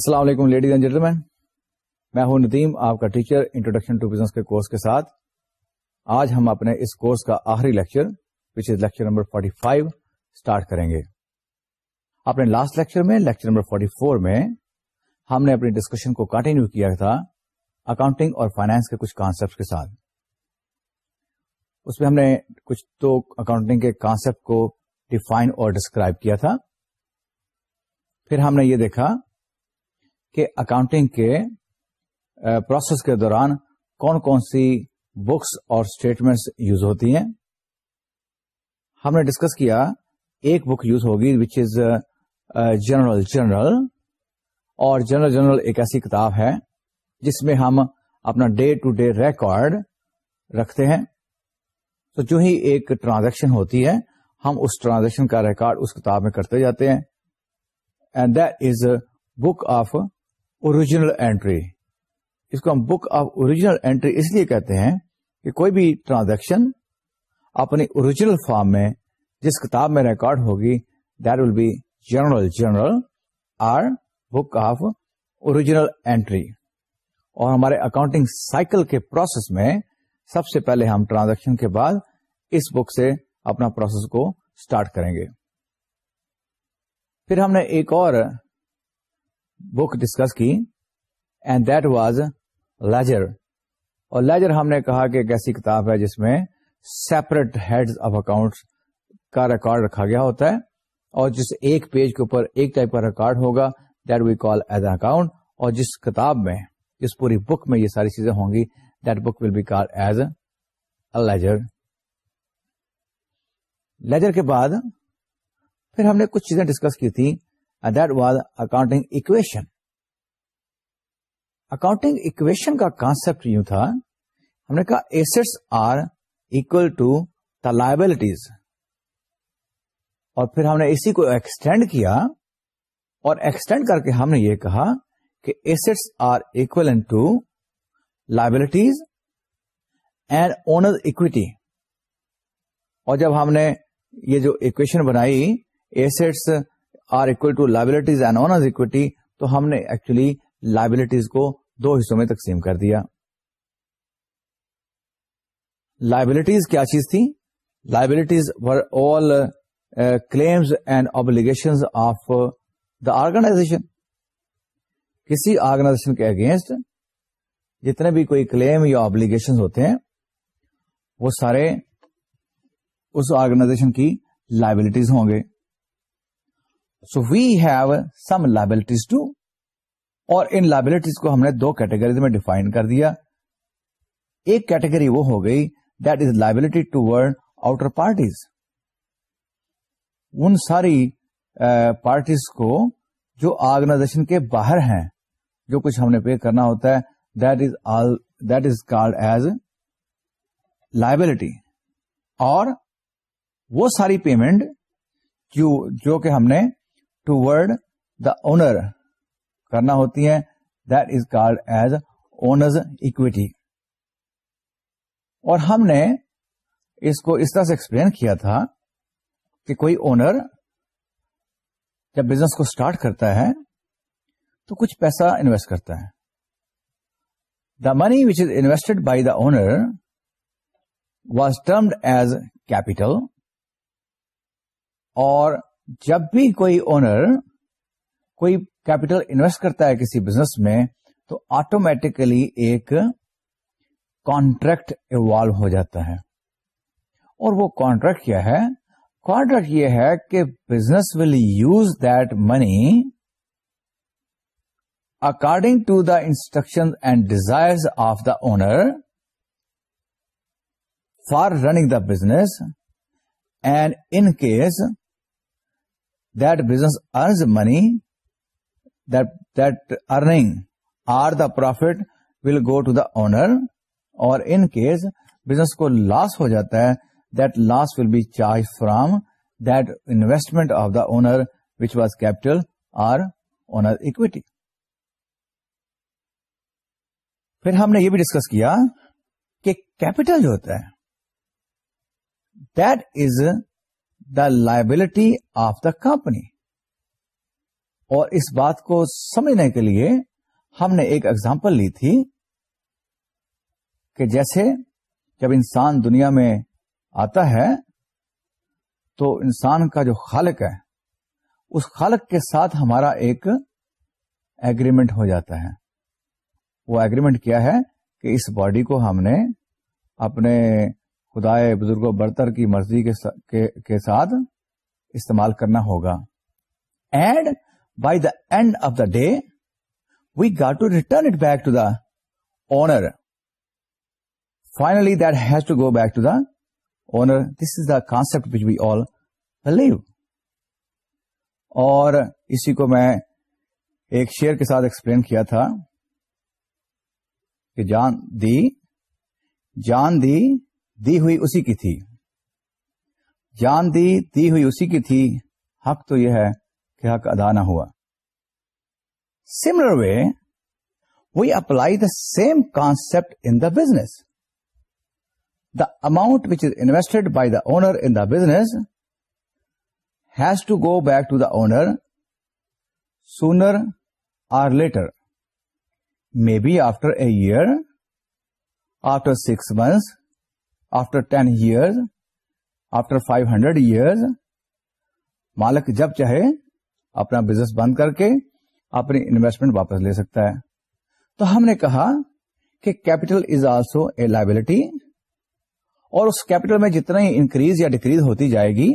السلام علیکم ladies and gentle میں ہوں ندیم آپ کا ٹیچر انٹروڈکشن ٹو بزنس کے کورس کورس کے ساتھ آج ہم اپنے اس کا آخری lecture lecture which is number 45 five کریں گے اپنے لاسٹ لیکچر میں لیکچر نمبر 44 میں ہم نے اپنی ڈسکشن کو کنٹینیو کیا تھا اکاؤنٹنگ اور فائنانس کے کچھ کانسپٹ کے ساتھ اس میں ہم نے کچھ تو اکاؤنٹنگ کے کانسپٹ کو ڈیفائن اور ڈسکرائب کیا تھا پھر ہم نے یہ دیکھا کہ اکاؤنٹنگ کے پروسیس کے دوران کون کون سی بکس اور اسٹیٹمنٹس یوز ہوتی ہیں ہم نے ڈسکس کیا ایک بک یوز ہوگی وچ از جنرل جنرل اور جنرل جنرل ایک ایسی کتاب ہے جس میں ہم اپنا ڈے ٹو ڈے ریکارڈ رکھتے ہیں تو جو ہی ایک ٹرانزیکشن ہوتی ہے ہم اس ٹرانزیکشن کا ریکارڈ اس کتاب میں کرتے جاتے ہیں and book of original entry اس کو ہم بک آف اوریجنل اینٹری اس لیے کہتے ہیں کہ کوئی بھی ٹرانزیکشن اپنی اوریجنل فارم میں جس کتاب میں ریکارڈ ہوگی that will be journal journal or book of original entry اور ہمارے اکاؤنٹنگ سائیکل کے پروسیس میں سب سے پہلے ہم ٹرانزیکشن کے بعد اس بک سے اپنا پروسیس کو اسٹارٹ کریں گے پھر ہم نے ایک اور بک ڈسکس کی اینڈ دیٹ واز لیجر اور لیجر ہم نے کہا کہ ایک ایسی کتاب ہے جس میں سیپریٹ ہیڈ آف اکاؤنٹ کا ریکارڈ رکھا گیا ہوتا ہے اور جس ایک پیج کے اوپر ایک ٹائپ کا ریکارڈ ہوگا that we call as a account اور جس کتاب میں جس پوری بک میں یہ ساری چیزیں ہوں گی that book will be call as a ledger ledger کے بعد پھر ہم نے کچھ چیزیں ڈسکس کی تھیں the accounting equation accounting equation کا کانسپٹ یوں تھا ہم نے کہا assets are equal to the liabilities اور پھر ہم نے اسی کو ایکسٹینڈ کیا اور ایکسٹینڈ کر کے ہم نے یہ کہا کہ assets are equal to liabilities and owner equity اور جب ہم نے یہ جو اکویشن بنائی assets are to liabilities and owner's equity تو ہم نے ایکچولی لائبلٹیز کو دو حصوں میں تقسیم کر دیا لائبلٹیز کیا چیز تھی liabilities for all claims and obligation of the organisation کسی آرگنائزیشن کے اگینسٹ جتنے بھی کوئی کلیم یا ابلیگیشن ہوتے ہیں وہ سارے اس آرگنائزیشن کی لائبلٹیز ہوں گے so we have some liabilities to اور ان لائبلٹیز کو ہم نے دو کیٹیگریز میں ڈیفائن کر دیا ایک کیٹیگری وہ ہو گئی that is liability toward outer parties ان ساری پارٹیز کو جو آرگنائزیشن کے باہر ہیں جو کچھ ہم نے پے کرنا ہوتا ہے that is all that is called as liability اور وہ ساری پیمنٹ جو کہ ہم نے ٹو ورڈ دا اونر کرنا ہوتی ہے is called as owner's equity اور ہم نے اس کو اس طرح سے ایکسپلین کیا تھا کہ کوئی اونر جب بزنس کو اسٹارٹ کرتا ہے تو کچھ پیسہ انویسٹ کرتا ہے the money which is invested by the owner was termed as capital اور جب بھی کوئی اونر کوئی کیپٹل انویسٹ کرتا ہے کسی بزنس میں تو آٹومیٹیکلی ایک کانٹریکٹ ایوالو ہو جاتا ہے اور وہ کانٹریکٹ کیا ہے کانٹریکٹ یہ ہے کہ business will use that money according to the instruction and desire of the owner for running the business and in case that business earns money, that, that earning or the profit will go to the owner or in case business کو loss ہو جاتا ہے that loss will be charged from that investment of the owner which was capital or owner equity. پھر ہم نے یہ بھی discuss کیا کہ کیپٹل جو ہوتا ہے that is the liability of the company اور اس بات کو سمجھنے کے لیے ہم نے ایک ایگزامپل لی تھی کہ جیسے جب انسان دنیا میں آتا ہے تو انسان کا جو خالق ہے اس خالق کے ساتھ ہمارا ایک ایگریمنٹ ہو جاتا ہے وہ ایگریمنٹ کیا ہے کہ اس باڈی کو ہم نے اپنے خدا و برتر کی مرضی کے ساتھ استعمال کرنا ہوگا and by the end of the day we got to return it back to the finally that has to go back to the this is the concept which we all believe اور اسی کو میں ایک share کے ساتھ explain کیا تھا کہ جان دی جان دی دی ہوئی اسی کی تھی جان دی دی ہوئی اسی کی تھی حق تو یہ ہے کہ حق ادا نہ ہوا similar way we apply the same concept in the business the amount which is invested by the owner in the business has to go back to the owner sooner or later may be after a year after six months after ten years after five hundred years مالک جب چاہے اپنا business بند کر کے اپنی investment واپس لے سکتا ہے تو ہم نے کہا کہ capital is also a liability اور اس کیپٹل میں جتنا ہی انکریز یا ڈیکریز ہوتی جائے گی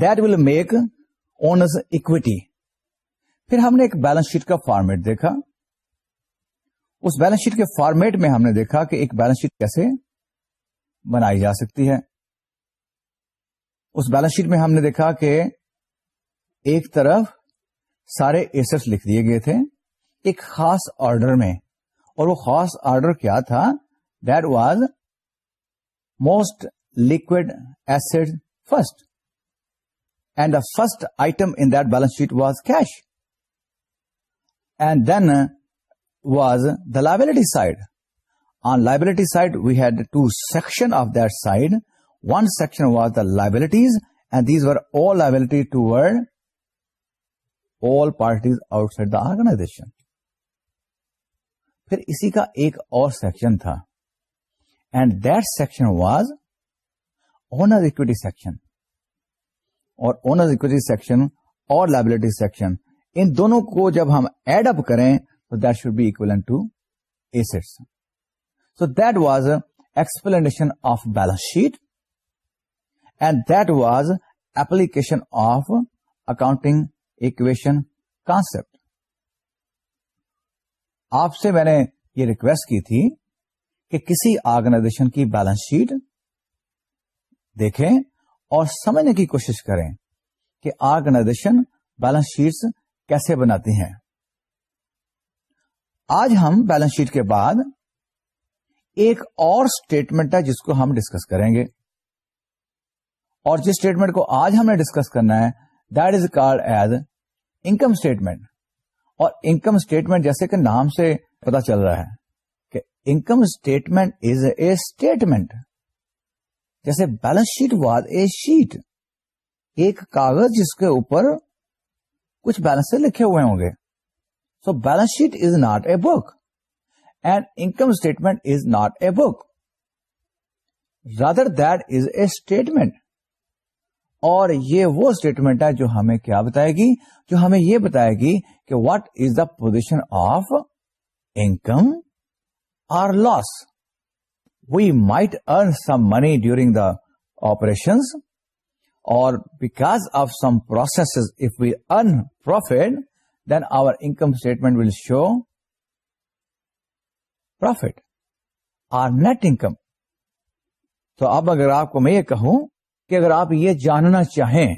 that will make owners equity پھر ہم نے ایک بیلنس شیٹ کا فارمیٹ دیکھا اس بیلنس شیٹ کے فارمیٹ میں ہم نے دیکھا کہ ایک بیلنس شیٹ کیسے بنائی جا سکتی ہے اس بیلنس شیٹ میں ہم نے دیکھا کہ ایک طرف سارے ایسٹ لکھ دیے گئے تھے ایک خاص آرڈر میں اور وہ خاص آرڈر کیا تھا that was most liquid asset first and the first item in this sheet was cash and then was the liability side liability side we had two section of that one section was the liabilities and these liability outside the organization کا ایک اور section تھا and that section was owner equity section اور owner equity section اور liability section ان دونوں کو جب ہم ایڈ اپ کریں تو that should be equivalent to assets so that was explanation of balance sheet and that was application of accounting equation concept آپ سے میں نے یہ ریکویسٹ کی تھی کہ کسی آرگنائزیشن کی بیلنس شیٹ دیکھیں اور سمجھنے کی کوشش کریں کہ آرگنائزیشن بیلنس شیٹس کیسے بناتی ہیں آج ہم بیلنس شیٹ کے بعد ایک اور اسٹیٹمنٹ ہے جس کو ہم ڈسکس کریں گے اور جس اسٹیٹمنٹ کو آج ہم نے ڈسکس کرنا ہے that is as income statement اور انکم اسٹیٹمنٹ جیسے کہ نام سے پتا چل رہا ہے کہ income statement is a statement جیسے balance sheet was a sheet ایک کاغذ جس کے اوپر کچھ بیلنس لکھے ہوئے ہوں گے so balance sheet is not a book and income statement is not a book that is a statement اور یہ وہ اسٹیٹمنٹ ہے جو ہمیں کیا بتائے گی جو ہمیں یہ بتائے گی کہ what is the position of income or loss we might earn some money during the operation اور because of some process if we earn profit then our income statement will show profit net income تو اب اگر آپ کو میں یہ کہوں کہ اگر آپ یہ جاننا چاہیں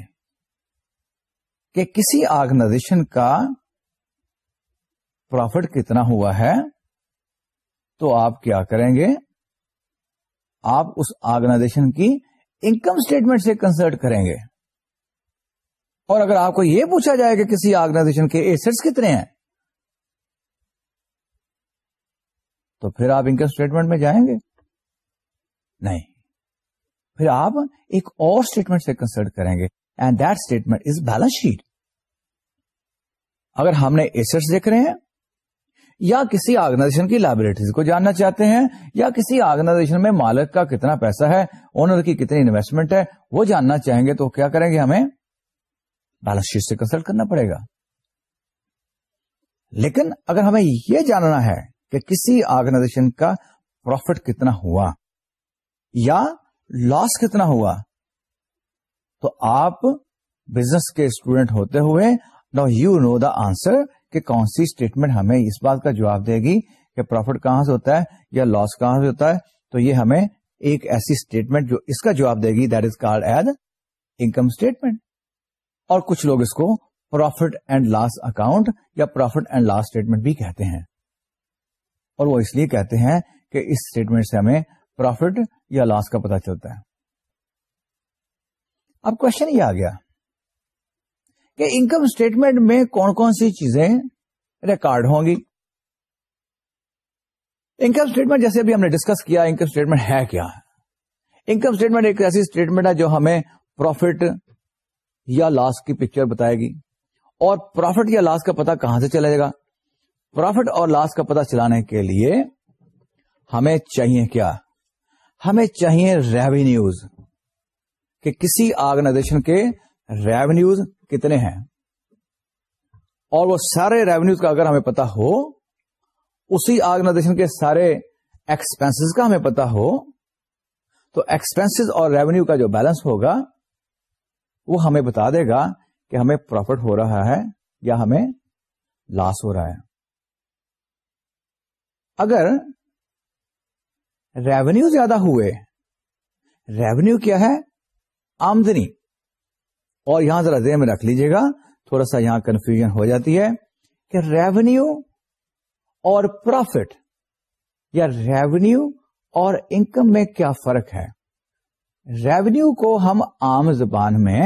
کہ کسی آرگنائزیشن کا پروفٹ کتنا ہوا ہے تو آپ کیا کریں گے آپ اس آرگنائزیشن کی انکم اسٹیٹمنٹ سے کنسلٹ کریں گے اور اگر آپ کو یہ پوچھا جائے کہ کسی آرگنائزیشن کے ایسٹس کتنے ہیں تو پھر آپ انکم اسٹیٹمنٹ میں جائیں گے نہیں پھر آپ ایک اور اسٹیٹمنٹ سے کنسلٹ کریں گے and that statement is balance sheet اگر ہم نے ایسٹ دیکھ رہے ہیں یا کسی آرگنائزیشن کی لائبریٹریز کو جاننا چاہتے ہیں یا کسی آرگنائزیشن میں مالک کا کتنا پیسہ ہے اونر کی کتنی انویسٹمنٹ ہے وہ جاننا چاہیں گے تو کیا کریں گے ہمیں بیلنس شیٹ سے کنسلٹ کرنا پڑے گا لیکن اگر ہمیں یہ جاننا ہے کہ کسی آرگنائزیشن کا پروفٹ کتنا ہوا یا لاس کتنا ہوا تو آپ بزنس کے اسٹوڈینٹ ہوتے ہوئے نا یو نو دا آنسر کہ کون سی اسٹیٹمنٹ ہمیں اس بات کا جواب دے گی کہ پروفٹ کہاں سے ہوتا ہے یا لاس کہاں سے ہوتا ہے تو یہ ہمیں ایک ایسی اسٹیٹمنٹ جو اس کا جواب دے گی that is called income statement اور کچھ لوگ اس کو پروفٹ اینڈ لاس اکاؤنٹ یا پروفٹ اینڈ لاس اسٹیٹمنٹ بھی کہتے ہیں اور وہ اس لیے کہتے ہیں کہ اس اسٹیٹمنٹ سے ہمیں پروفٹ یا لاس کا پتا چلتا ہے اب کوشچن یہ آ گیا کہ انکم اسٹیٹمنٹ میں کون کون سی چیزیں ریکارڈ ہوں گی انکم اسٹیٹمنٹ جیسے ابھی ہم نے ڈسکس کیا انکم اسٹیٹمنٹ ہے کیا انکم اسٹیٹمنٹ ایک ایسی اسٹیٹمنٹ ہے جو ہمیں پروفٹ یا لاس کی پکچر بتائے گی اور پروفٹ یا لاس کا پتا کہاں سے چلے گا پروفٹ اور لاس کا پتہ چلانے کے لیے ہمیں چاہیے کیا ہمیں چاہیے ریونیوز کہ کسی آرگنائزیشن کے ریونیوز کتنے ہیں اور وہ سارے ریونیوز کا اگر ہمیں پتا ہو اسی آرگنائزیشن کے سارے ایکسپینس کا ہمیں پتا ہو تو ایکسپینس اور ریونیو کا جو بیلنس ہوگا وہ ہمیں بتا دے گا کہ ہمیں پروفٹ ہو رہا ہے یا ہمیں لاس ہو رہا ہے اگر ریونیو زیادہ ہوئے ریونیو کیا ہے آمدنی اور یہاں ذرا دیر میں رکھ لیجیے گا تھوڑا سا یہاں کنفیوژن ہو جاتی ہے کہ ریونیو اور پروفٹ یا ریونیو اور انکم میں کیا فرق ہے ریونیو کو ہم عام زبان میں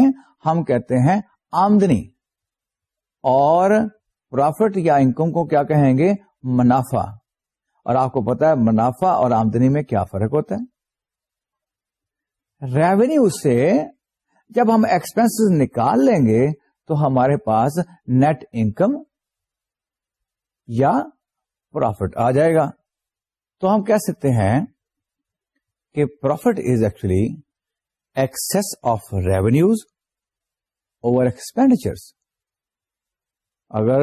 ہم کہتے ہیں آمدنی اور پروفٹ یا انکم کو کیا کہیں گے منافع اور آپ کو پتا ہے منافع اور آمدنی میں کیا فرق ہوتا ہے ریونیو سے جب ہم ایکسپینس نکال لیں گے تو ہمارے پاس نیٹ انکم یا پروفٹ آ جائے گا تو ہم کہہ سکتے ہیں کہ profit is actually excess of revenues over expenditure اگر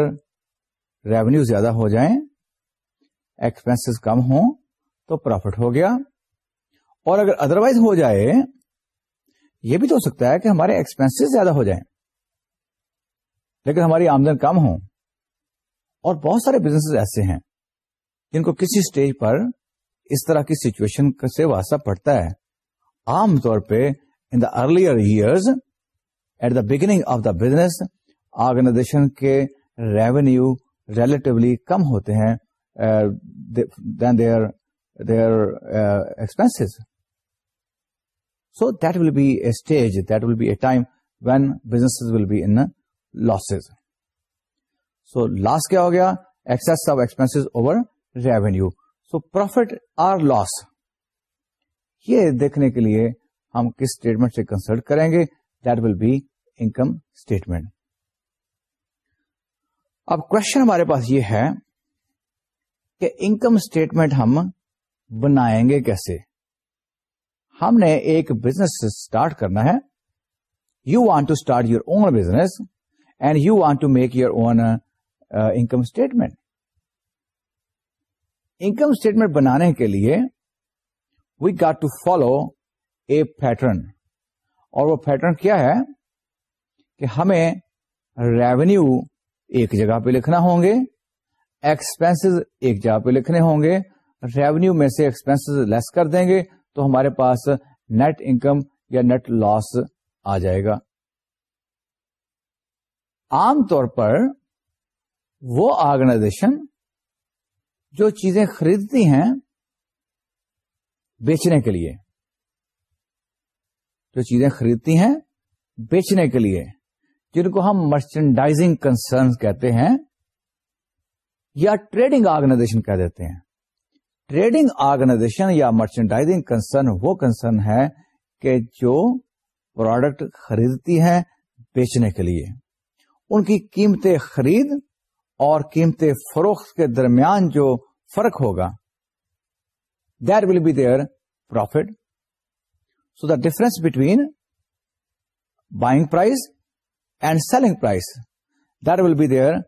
ریونیو زیادہ ہو جائیں ایکسپینس کم ہوں تو پروفٹ ہو گیا اور اگر ادر وائز ہو جائے یہ بھی تو ہو سکتا ہے کہ ہمارے ایکسپینس زیادہ ہو جائیں لیکن ہماری آمدن کم ہو اور بہت سارے بزنس ایسے ہیں جن کو کسی اسٹیج پر اس طرح کی سچویشن سے واسطہ پڑتا ہے عام طور پہ in the earlier years at the beginning of the business organization کے ریونیو ریلیٹولی کم ہوتے ہیں than the expenses so that will be a stage that will be a time when business will be in loss so loss کیا ہو گیا excess of expense over revenue so profit or loss یہ دیکھنے کے لیے ہم کس statement سے کنسلٹ کریں گے that will be income statement اب کوشچن ہمارے پاس یہ ہے کہ انکم اسٹیٹمنٹ ہم بنائیں گے کیسے ہم نے ایک بزنس اسٹارٹ کرنا ہے you want to start your own business and you want to make your own income statement income statement بنانے کے لیے we got to follow a pattern اور وہ پیٹرن کیا ہے کہ ہمیں ریونیو ایک جگہ پہ لکھنا ہوں گے ایکسپینس ایک جگہ پہ لکھنے ہوں گے ریونیو میں سے ایکسپینس لیس کر دیں گے تو ہمارے پاس نیٹ انکم یا نیٹ لاس آ جائے گا عام طور پر وہ آرگنائزیشن جو چیزیں خریدتی ہیں بیچنے کے لیے جو چیزیں خریدتی ہیں بیچنے کے لیے جن کو ہم مرچنڈائزنگ کنسرن کہتے ہیں یا ٹریڈنگ آرگنائزیشن کہہ دیتے ہیں ٹریڈنگ آرگنائزیشن یا مرچنڈائزنگ کنسرن وہ کنسرن ہے کہ جو پروڈکٹ خریدتی ہیں بیچنے کے لیے ان کی قیمتیں خرید اور قیمتیں فروخت کے درمیان جو فرق ہوگا there will be their profit so the difference between buying price and selling price there will be their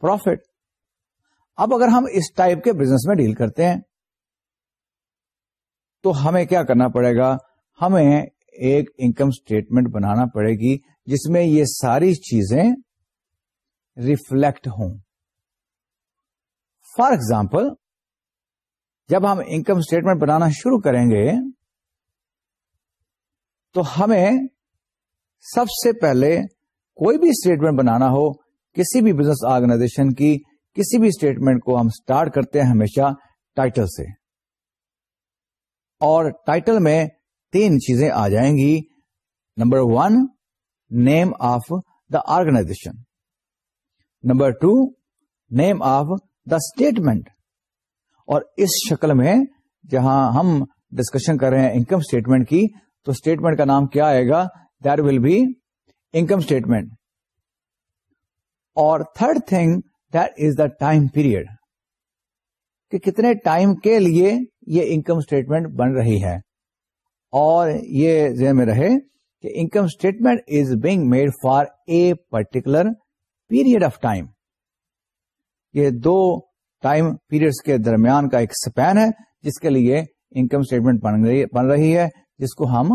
profit اب اگر ہم اس ٹائپ کے بزنس میں ڈیل کرتے ہیں تو ہمیں کیا کرنا پڑے گا ہمیں ایک انکم اسٹیٹمنٹ بنانا پڑے گی جس میں یہ ساری چیزیں ریفلیکٹ ہوں فار ایگزامپل جب ہم انکم اسٹیٹمنٹ بنانا شروع کریں گے تو ہمیں سب سے پہلے کوئی بھی اسٹیٹمنٹ بنانا ہو کسی بھی بزنس آرگنائزیشن کی کسی بھی اسٹیٹمنٹ کو ہم اسٹارٹ کرتے ہیں ہمیشہ ٹائٹل سے اور ٹائٹل میں تین چیزیں آ جائیں گی number one name of the organization number two name of the statement اور اس شکل میں جہاں ہم ڈسکشن کر رہے ہیں انکم اسٹیٹمنٹ کی تو اسٹیٹمنٹ کا نام کیا آئے گا there will be income statement اور third thing is the time period کہ کتنے ٹائم کے لیے یہ انکم اسٹیٹمنٹ بن رہی ہے اور یہ ذہن میں رہے کہ income statement is being made for a particular period of time یہ دو ٹائم پیریڈ کے درمیان کا ایک سپین ہے جس کے لیے انکم اسٹیٹمنٹ بن رہی ہے جس کو ہم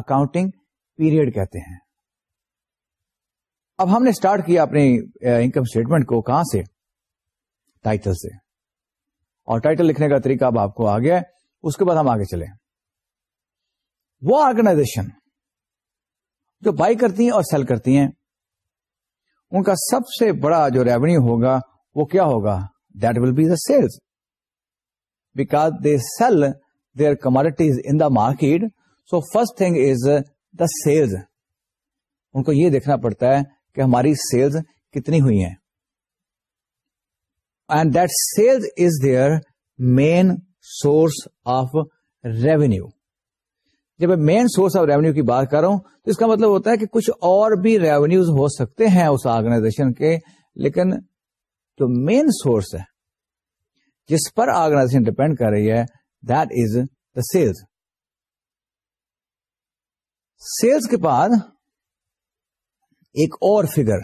اکاؤنٹنگ پیریڈ کہتے ہیں اب ہم نے اسٹارٹ کیا اپنی انکم اسٹیٹمنٹ کو کہاں سے ٹائٹل سے اور ٹائٹل لکھنے کا طریقہ اب آپ کو آ گیا ہے اس کے بعد ہم آگے چلے وہ آرگنائزیشن جو بائی کرتی ہیں اور سیل کرتی ہیں ان کا سب سے بڑا جو ریونیو ہوگا وہ کیا ہوگا that will be the sales because they sell their commodities in the market so first thing is the sales ان کو یہ دیکھنا پڑتا ہے کہ ہماری سیلز کتنی ہوئی ہیں and that sales is their main source of revenue جب میں مین سورس آف ریونیو کی بات کر رہا ہوں تو اس کا مطلب ہوتا ہے کہ کچھ اور بھی ریونیو ہو سکتے ہیں اس آرگنائزیشن کے لیکن جو مین سورس ہے جس پر آرگنائزیشن ڈپینڈ کر رہی ہے that is the sales sales کے بعد ایک اور figure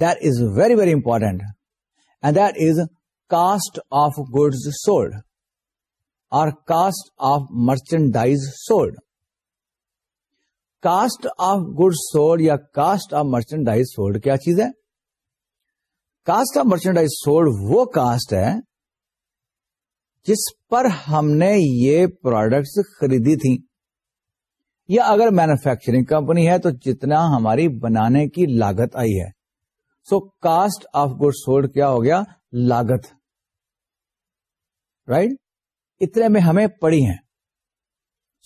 that is very very important and that is cost of goods sold اور cost of merchandise sold cost of good sold یا کاسٹ آف مرچنڈائز سولڈ کیا چیز ہے کاسٹ آف مرچنڈائز سولڈ وہ کاسٹ ہے جس پر ہم نے یہ پروڈکٹس خریدی تھیں یا اگر مینوفیکچرنگ کمپنی ہے تو جتنا ہماری بنانے کی لاگت آئی ہے so cost of good sold کیا ہو گیا لاگت رائٹ right? اتنے میں ہمیں پڑی ہیں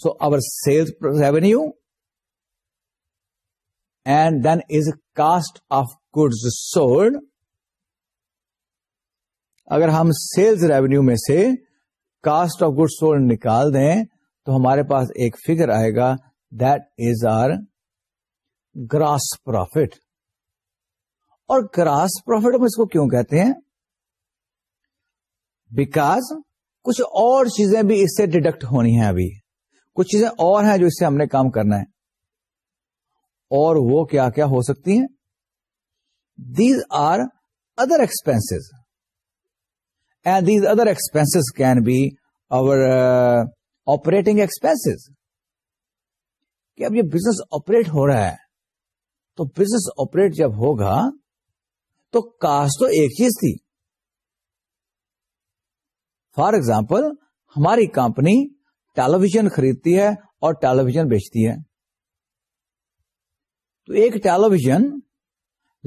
so our sales revenue and then is cost of good sold اگر ہم سیلز ریونیو میں سے کاسٹ آف گڈ سولڈ نکال دیں تو ہمارے پاس ایک فگر آئے گا that is our gross profit اور گراس پروفٹ ہم اس کو کیوں کہتے ہیں بیکاز کچھ اور چیزیں بھی اس سے ڈیڈکٹ ہونی ہیں ابھی کچھ چیزیں اور ہیں جو اس سے ہم نے کام کرنا ہے اور وہ کیا کیا ہو سکتی ہیں these are other expense and these other expense can be our operating expenses کہ اب یہ بزنس آپریٹ ہو رہا ہے تو بزنس آپریٹ جب ہوگا تو کاسٹ تو ایک چیز تھی فار ایگزامپل ہماری کمپنی ٹیلیویژن خریدتی ہے اور ٹیلیویژن بیچتی ہے تو ایک ٹیلیویژن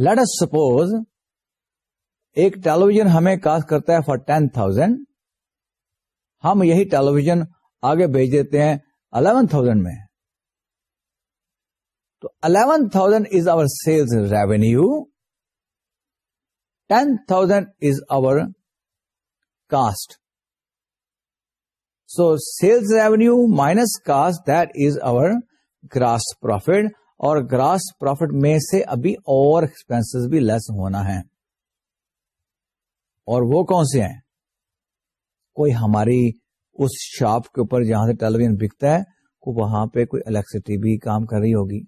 ایس سپوز ایک ٹیلیویژن ہمیں کاسٹ کرتا ہے فار ٹین تھاؤزینڈ ہم یہی ٹیلیویژن آگے بیچ دیتے ہیں الیون تھاؤزینڈ میں تو eleven thousand is our sales revenue ten thousand is our cost so sales revenue minus cost that is our gross profit اور گراس پروفٹ میں سے ابھی اور ایکسپینس بھی لیس ہونا ہے اور وہ کون سے ہیں کوئی ہماری اس شاپ کے اوپر جہاں سے ٹیلیویژن بکتا ہے وہاں پہ کوئی الیکٹریسٹی بھی کام کر رہی ہوگی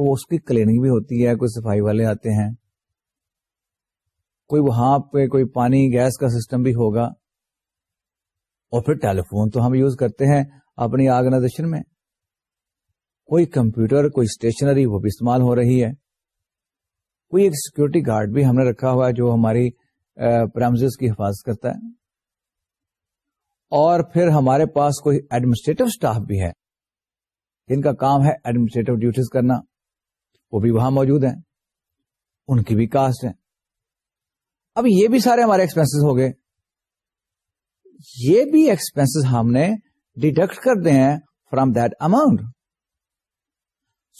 اس کی کلیننگ بھی ہوتی ہے کوئی صفائی والے آتے ہیں کوئی وہاں پہ کوئی پانی گیس کا سسٹم بھی ہوگا اور پھر ٹیلیفون تو ہم یوز کرتے ہیں اپنی آرگنائزیشن میں کوئی کمپیوٹر کوئی اسٹیشنری وہ بھی استعمال ہو رہی ہے کوئی ایک سیکورٹی گارڈ بھی ہم نے رکھا ہوا ہے جو ہماری کی حفاظت کرتا ہے اور پھر ہمارے پاس کوئی ایڈمنسٹریٹو اسٹاف بھی ہے جن کا کام ہے ایڈمنسٹریٹو ڈیوٹیز کرنا وہ بھی وہاں موجود ہیں ان کی بھی کاسٹ ہیں اب یہ بھی سارے ہمارے ایکسپینس ہو گئے یہ بھی ایکسپینس ہم نے ڈیڈکٹ کر دے ہیں from amount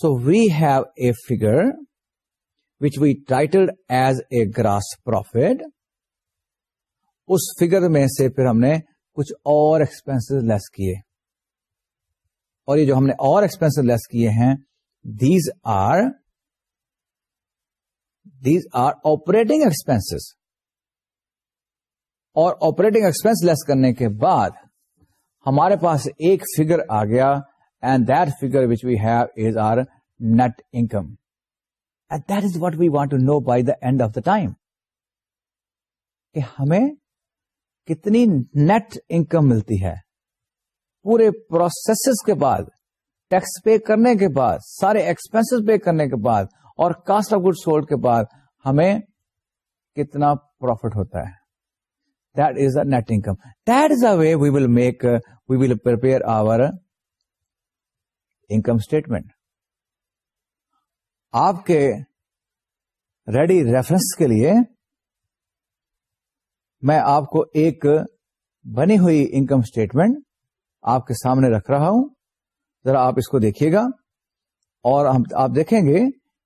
so we have a figure which we titled as a gross profit us figure میں سے پھر ہم نے کچھ اور ایکسپینس لیس کیے اور یہ جو ہم نے اور ایکسپینس لیس کیے ہیں these are these are operating expense less کرنے کے بعد ہمارے پاس ایک فیگر آ گیا and that figure which we have is our net income and that is what we want to know by the end of the time کہ ہمیں کتنی نیٹ انکم ملتی ہے پورے پروسیس کے بعد ٹیکس پے کرنے کے بعد سارے ایکسپینس پے کرنے کے بعد اور کاسٹ آف گڈ سولڈ کے بعد ہمیں کتنا پروفٹ ہوتا ہے that is net income that a way we will make we will per our income statement آپ کے ریڈی ریفرنس کے لیے میں آپ کو ایک بنی ہوئی انکم اسٹیٹمنٹ آپ کے سامنے رکھ رہا ہوں ذرا آپ اس کو دیکھیے گا اور آپ دیکھیں گے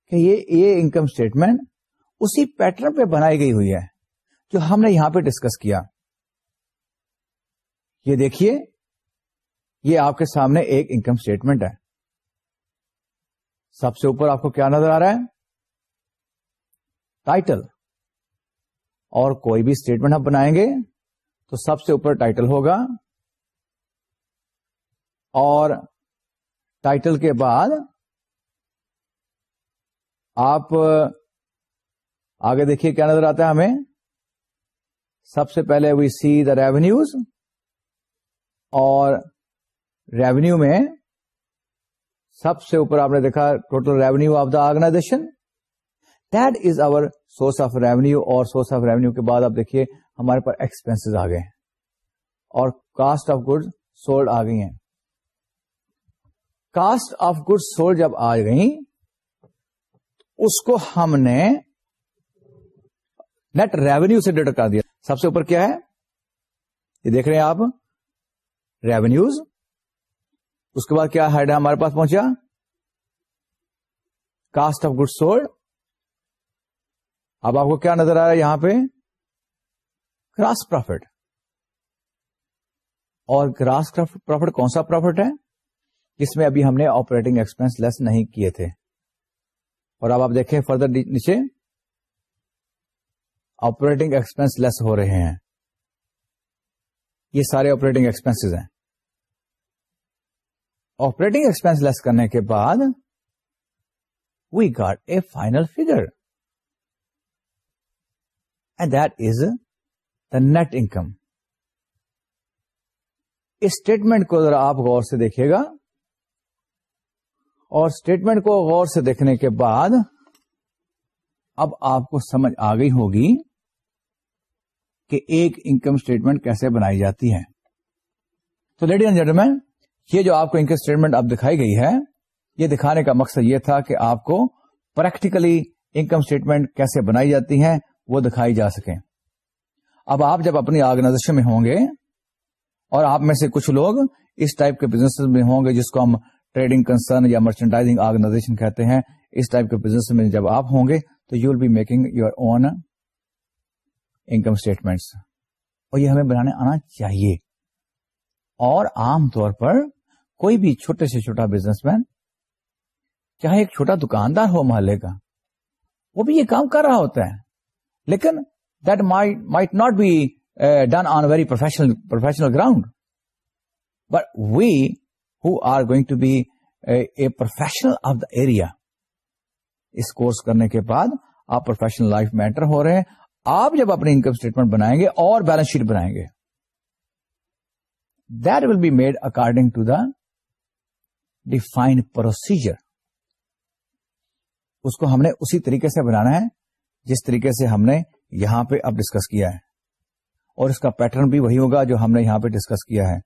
کہ یہ انکم اسٹیٹمنٹ اسی پیٹرن پہ بنائی گئی ہوئی ہے جو ہم نے یہاں پہ ڈسکس کیا یہ دیکھیے یہ آپ کے سامنے ایک انکم اسٹیٹمنٹ ہے سب سے اوپر آپ کو کیا نظر آ رہا ہے ٹائٹل اور کوئی بھی اسٹیٹمنٹ ہم بنائیں گے تو سب سے اوپر ٹائٹل ہوگا اور ٹائٹل کے بعد آپ آگے دیکھیے کیا نظر آتا ہے ہمیں سب سے پہلے وی سی دا ریونیوز اور ریونیو میں سب سے اوپر آپ نے دیکھا total revenue of the organization that is our source of revenue اور سورس آف ریونیو کے بعد آپ دیکھیے ہمارے پاس ایکسپینسیز آ گئے اور کاسٹ آف گڈ سولڈ آ گئی ہیں کاسٹ آف گڈ سولڈ جب آ گئیں اس کو ہم نے نیٹ ریونیو سے ڈیٹر کر دیا سب سے اوپر کیا ہے یہ دیکھ رہے ہیں آپ ریونیوز اس کے بعد کیا ہائڈ ہمارے پاس پہنچا کاسٹ آف گڈ سولڈ اب آپ کو کیا نظر آ رہا ہے یہاں پہ گراس پروفٹ اور گراس پروفٹ کون سا پروفٹ ہے جس میں ابھی ہم نے آپریٹنگ ایکسپینس لیس نہیں کیے تھے اور اب آپ دیکھیں فردر نیچے آپریٹنگ ایکسپینس لیس ہو رہے ہیں یہ سارے آپریٹنگ ایکسپینس ہیں آپریٹنگ ایکسپینس لیس کرنے کے بعد we got a final figure and that is the net income us statement کو ذرا آپ غور سے دیکھیے گا اور اسٹیٹمنٹ کو غور سے دیکھنے کے بعد اب آپ کو سمجھ آ گئی ہوگی کہ ایک انکم اسٹیٹمنٹ کیسے بنائی جاتی ہے تو لیڈی اینڈ جنرمین یہ جو آپ کو انکم اسٹیٹمنٹ اب دکھائی گئی ہے یہ دکھانے کا مقصد یہ تھا کہ آپ کو پریکٹیکلی انکم اسٹیٹمنٹ کیسے بنائی جاتی ہے وہ دکھائی جا سکے اب آپ جب اپنی آرگنائزیشن میں ہوں گے اور آپ میں سے کچھ لوگ اس ٹائپ کے بزنس میں ہوں گے جس کو ہم ٹریڈنگ کنسرن یا مرچنڈائزنگ آرگنائزیشن کہتے ہیں اس ٹائپ کے بزنس میں جب آپ ہوں گے تو you will be making your own income statements اور یہ ہمیں بنانے آنا چاہیے اور عام طور پر کوئی بھی چھوٹے سے چھوٹا بزنس مین چاہے ایک چھوٹا دکاندار ہو محلے کا وہ بھی یہ کام کر رہا ہوتا ہے لیکن might might not be done on very professional professional ground but we who going to be a, a professional of the area اس کورس کرنے کے بعد آپ پروفیشنل لائف میٹر ہو رہے ہیں آپ جب اپنی انکم اسٹیٹمنٹ بنائیں گے اور بیلنس شیٹ بنائیں گے that will be made according to the defined procedure اس کو ہم نے اسی طریقے سے بنانا ہے جس طریقے سے ہم نے یہاں پہ اب ڈسکس کیا ہے اور اس کا پیٹرن بھی وہی ہوگا جو ہم نے یہاں پہ ڈسکس کیا ہے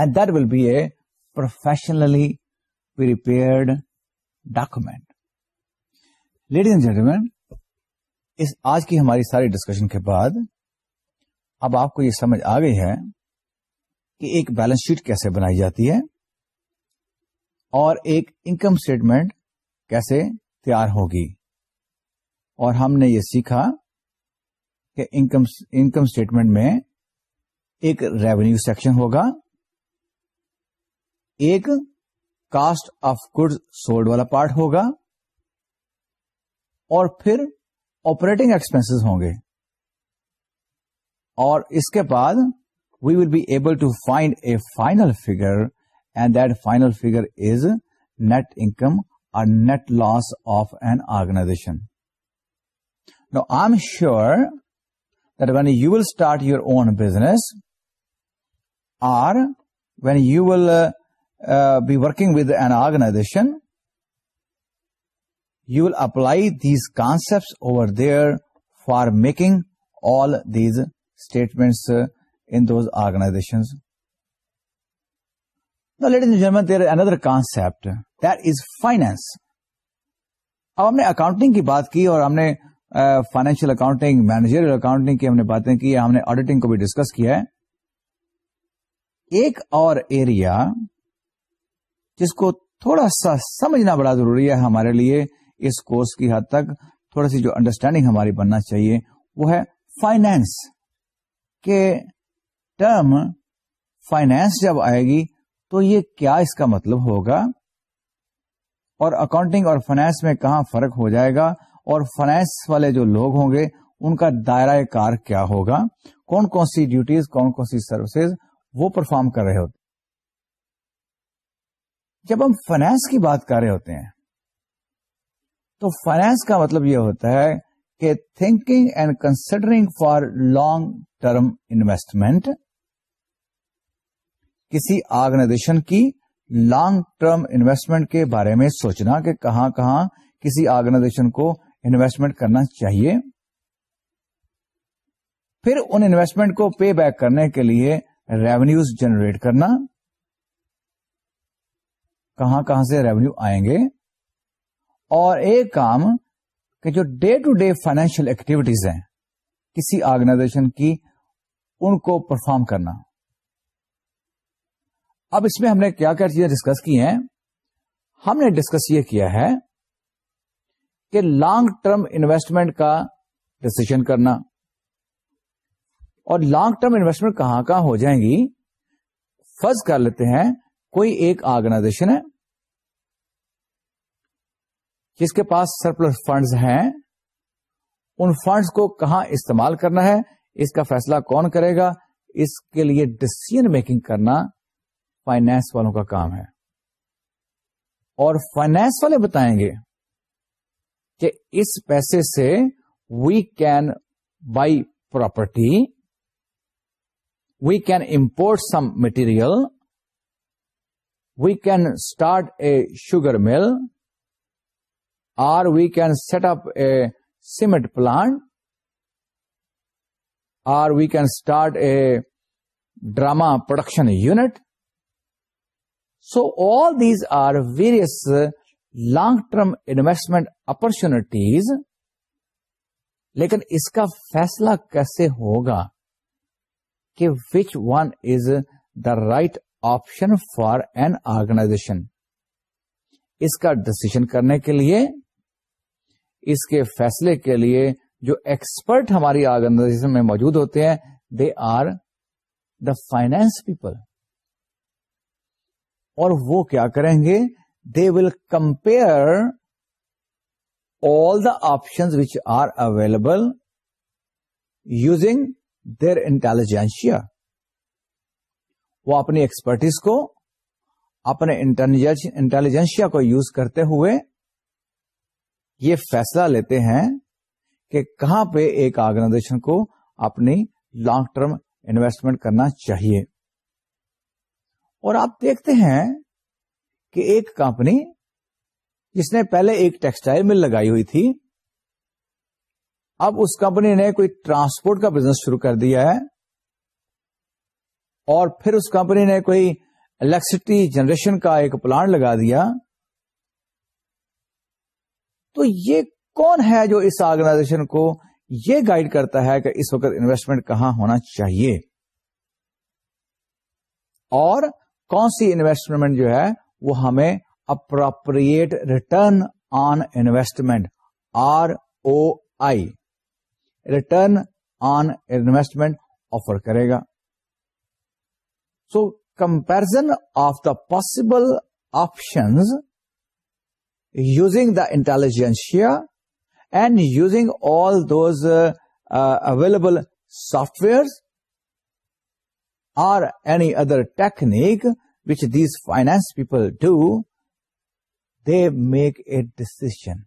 and that will be a professionally prepared document ladies and gentlemen اس آج کی ہماری ساری ڈسکشن کے بعد اب آپ کو یہ سمجھ آ گئی ہے کہ ایک بیلنس شیٹ کیسے بنائی جاتی ہے اور ایک انکم اسٹیٹمنٹ کیسے تیار ہوگی اور ہم نے یہ سیکھا کہ انکم اسٹیٹمنٹ میں ایک ریونیو سیکشن ہوگا ایک کاسٹ آف گڈ سولڈ والا پارٹ ہوگا اور پھر آپریٹنگ ایکسپینسیز ہوں گے اور اس کے بعد we will be able to find a final figure and that final figure is net income اور net loss of an organization now I am sure that when you will start your own business or when you will be working with an organization you will apply these concept over there for making all these statements in this organization there another concept there is finance اب ہم نے accounting کی بات کی اور ہم نے financial accounting manager accounting کی ہم نے باتیں کی ہم نے آڈیٹنگ کو بھی ڈسکس کیا ہے ایک اور ایریا جس کو تھوڑا سا سمجھنا بڑا ضروری ہے ہمارے لیے اس کورس کی حد تک تھوڑا سی جو انڈرسٹینڈنگ ہماری بننا چاہیے وہ ہے فائنینس کے ٹرم فائنینس جب آئے گی تو یہ کیا اس کا مطلب ہوگا اور اکاؤنٹنگ اور فائنینس میں کہاں فرق ہو جائے گا اور فائنینس والے جو لوگ ہوں گے ان کا دائرہ کار کیا ہوگا کون کون سی ڈیوٹیز کون کون سی سروسز وہ پرفارم کر رہے ہوتے جب ہم فائنینس کی بات کر رہے ہوتے ہیں تو فائنینس کا مطلب یہ ہوتا ہے کہ thinking and considering for long term investment کسی آرگنائزیشن کی لانگ ٹرم انویسٹمنٹ کے بارے میں سوچنا کہ کہاں کہاں کسی آرگنائزیشن کو انویسٹمنٹ کرنا چاہیے پھر ان انویسٹمنٹ کو پے بیک کرنے کے لیے ریونیوز جنریٹ کرنا کہاں کہاں سے ریونیو آئیں گے اور ایک کام کہ جو day to day financial activities ہیں کسی آرگنائزیشن کی ان کو پرفارم کرنا اب اس میں ہم نے کیا کیا چیزیں ڈسکس کی ہیں ہم نے ڈسکس یہ کیا ہے کہ لانگ ٹرم انویسٹمنٹ کا ڈسیزن کرنا اور لانگ ٹرم انویسٹمنٹ کہاں کہاں ہو جائیں گی فرض کر لیتے ہیں کوئی ایک آرگنائزیشن ہے جس کے پاس سرپلس فنڈز ہیں ان فنڈز کو کہاں استعمال کرنا ہے اس کا فیصلہ کون کرے گا اس کے لیے ڈسیزن میکنگ کرنا فائنینس والوں کا کام ہے اور فائنینس والے بتائیں گے کہ اس پیسے سے we can buy property we can import some material we can start a sugar mill or we can set up a cement plant or we can start a drama production unit so all these are various long term investment opportunities لیکن اس کا فیصلہ کیسے ہوگا کہ which one is the right option for an organization اس کا decision کرنے کے لیے اس کے فیصلے کے لیے جو ایکسپرٹ ہماری آرگنائزیشن میں موجود ہوتے ہیں they are the finance people اور وہ کیا کریں گے they will compare all the option which are available using their intelligence وہ اپنی ایکسپرٹیز کو اپنے انٹیلیجنسیا کو یوز کرتے ہوئے یہ فیصلہ لیتے ہیں کہ کہاں پہ ایک آرگنائزیشن کو اپنی لانگ ٹرم انویسٹمنٹ کرنا چاہیے اور آپ دیکھتے ہیں کہ ایک کمپنی جس نے پہلے ایک ٹیکسٹائل مل لگائی ہوئی تھی اب اس کمپنی نے کوئی ٹرانسپورٹ کا بزنس شروع کر دیا ہے اور پھر اس کمپنی نے کوئی الیکٹرسٹی جنریشن کا ایک پلانٹ لگا دیا تو یہ کون ہے جو اس آرگنائزیشن کو یہ گائیڈ کرتا ہے کہ اس وقت انویسٹمنٹ کہاں ہونا چاہیے اور کون سی انویسٹمنٹ جو ہے وہ ہمیں appropriate return on investment R O I return on investment offer کرے گا So, comparison of the possible options using the intelligentsia and using all those uh, uh, available softwares or any other technique which these finance people do, they make a decision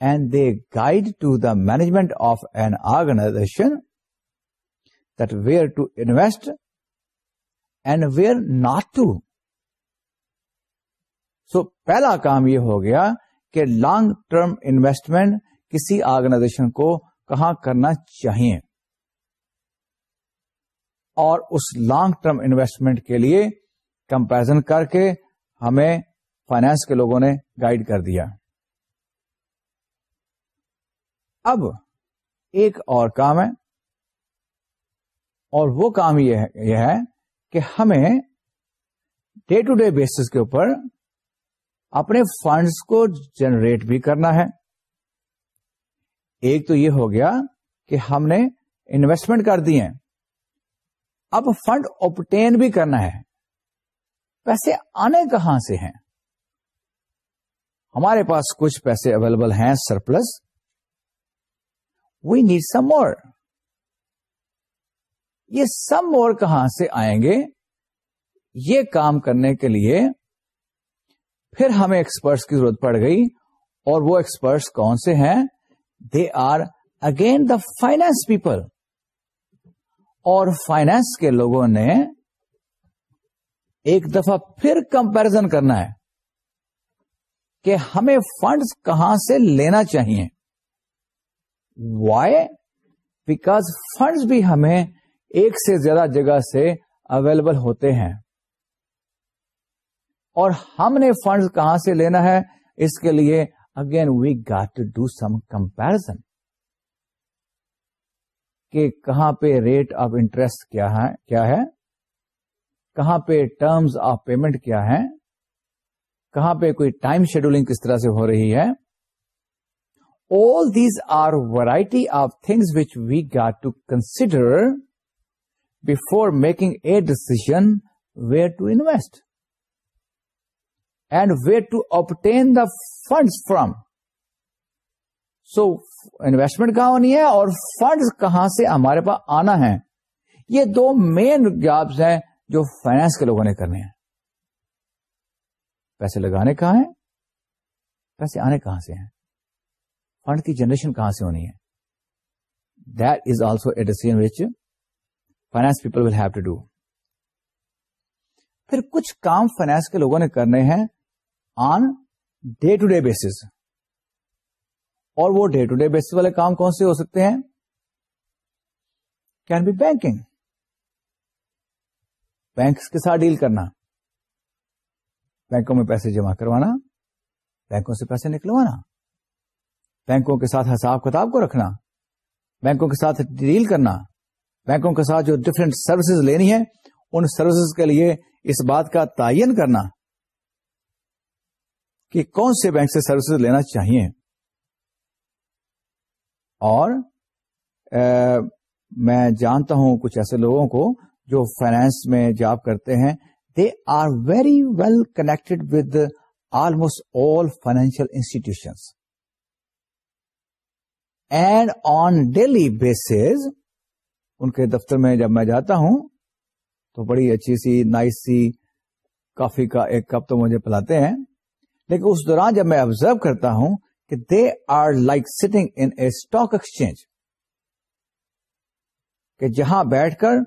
and they guide to the management of an organization that where to invest and where not to so پہلا کام یہ ہو گیا کہ long term investment کسی organization کو کہاں کرنا چاہیے اور اس لانگ ٹرم انویسٹمنٹ کے لیے کمپیرزن کر کے ہمیں فائنانس کے لوگوں نے گائیڈ کر دیا اب ایک اور کام ہے اور وہ کام یہ ہے کہ ہمیں ڈے ٹو ڈے بیسس کے اوپر اپنے فنڈس کو جنریٹ بھی کرنا ہے ایک تو یہ ہو گیا کہ ہم نے انویسٹمنٹ کر دی ہیں اب فنڈ اوپٹین بھی کرنا ہے پیسے آنے کہاں سے ہیں ہمارے پاس کچھ پیسے اویلیبل ہیں surplus we need some more یہ سب اور کہاں سے آئیں گے یہ کام کرنے کے لیے پھر ہمیں ایکسپرٹس کی ضرورت پڑ گئی اور وہ ایکسپرٹس کون سے ہیں they are again the finance people اور فائنینس کے لوگوں نے ایک دفعہ پھر کمپیرزن کرنا ہے کہ ہمیں فنڈز کہاں سے لینا چاہیے وائی بیکاز فنڈز بھی ہمیں ایک سے زیادہ جگہ سے اویلیبل ہوتے ہیں اور ہم نے فنڈ کہاں سے لینا ہے اس کے لیے again we got to do some comparison کہ کہاں پہ ریٹ آف انٹرسٹ کیا ہے کیا ہے کہاں پہ ٹرمز آف پیمنٹ کیا ہے کہاں پہ کوئی ٹائم شیڈولنگ کس طرح سے ہو رہی ہے all these are variety of things which we got to consider before making a decision where to invest and where to obtain the funds from. So investment کہاں ہونی ہے اور فنڈز کہاں سے ہمارے پاس آنا ہے یہ دو مین جابس ہیں جو فائننس کے لوگوں نے کرنے ہیں پیسے لگانے کہاں ہیں پیسے آنے کہاں سے ہیں فنڈ کی جنریشن کہاں سے ہونی ہے that is also a decision which finance people will have to do پھر کچھ کام فائنینس کے لوگوں نے کرنے ہیں on day to day basis اور وہ ڈے ٹو ڈے بیسس والے کام کون سے ہو سکتے ہیں کین بی بینکنگ بینکس کے ساتھ ڈیل کرنا بینکوں میں پیسے جمع کروانا بینکوں سے پیسے نکلوانا بینکوں کے ساتھ حساب کتاب کو رکھنا بینکوں کے ساتھ ڈیل کرنا بینکوں کے ساتھ جو ڈفرینٹ سروسز لینی ہے ان سروسز کے لیے اس بات کا تعین کرنا کہ کون سے بینک سے سروسز لینا چاہیے اور میں جانتا ہوں کچھ ایسے لوگوں کو جو فائنینس میں جاب کرتے ہیں they are very well connected with almost all financial institutions and on daily basis ان کے دفتر میں جب میں جاتا ہوں تو بڑی اچھی سی نائس سی کافی کا ایک کپ تو مجھے پلاتے ہیں لیکن اس دوران جب میں آبزرو کرتا ہوں کہ they are like sitting stock exchange کہ جہاں بیٹھ کر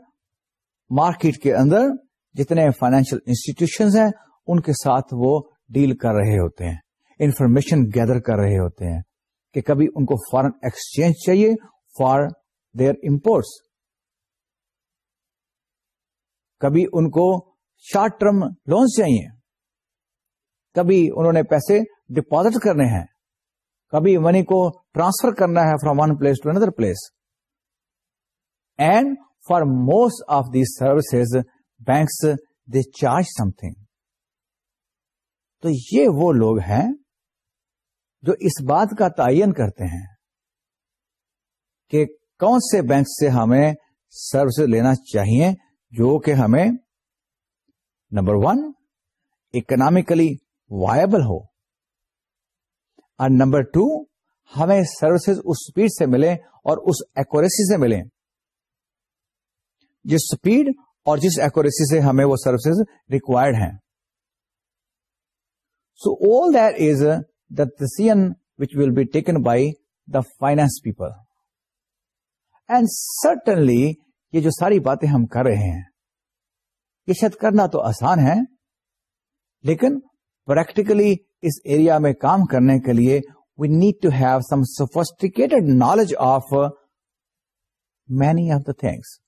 مارکیٹ کے اندر جتنے فائنینشیل انسٹیٹیوشن ہیں ان کے ساتھ وہ ڈیل کر رہے ہوتے ہیں انفارمیشن گیدر کر رہے ہوتے ہیں کہ کبھی ان کو فارن ایکسچینج چاہیے فار دیئر امپورٹس کبھی ان کو شارٹ ٹرم لونس چاہیے کبھی انہوں نے پیسے ڈپوزٹ کرنے ہیں کبھی منی کو ٹرانسفر کرنا ہے from one place to another place and for most of the services banks they charge some تو یہ وہ لوگ ہیں جو اس بات کا تعین کرتے ہیں کہ کون سے بینک سے ہمیں سروس لینا چاہیے جو کہ ہمیں نمبر ون اکنامیکلی وائبل ہو اور نمبر ٹو ہمیں سروسز اس سپیڈ سے ملیں اور اس ایکوریسی سے ملیں جس اسپیڈ اور جس ایکوریسی سے ہمیں وہ سروسز ریکوائرڈ ہیں so all that is the decision which will be taken by the finance people and certainly یہ جو ساری باتیں ہم کر رہے ہیں یہ شد کرنا تو آسان ہے لیکن پریکٹیکلی اس ایریا میں کام کرنے کے لیے we need to have some sophisticated knowledge of many of the things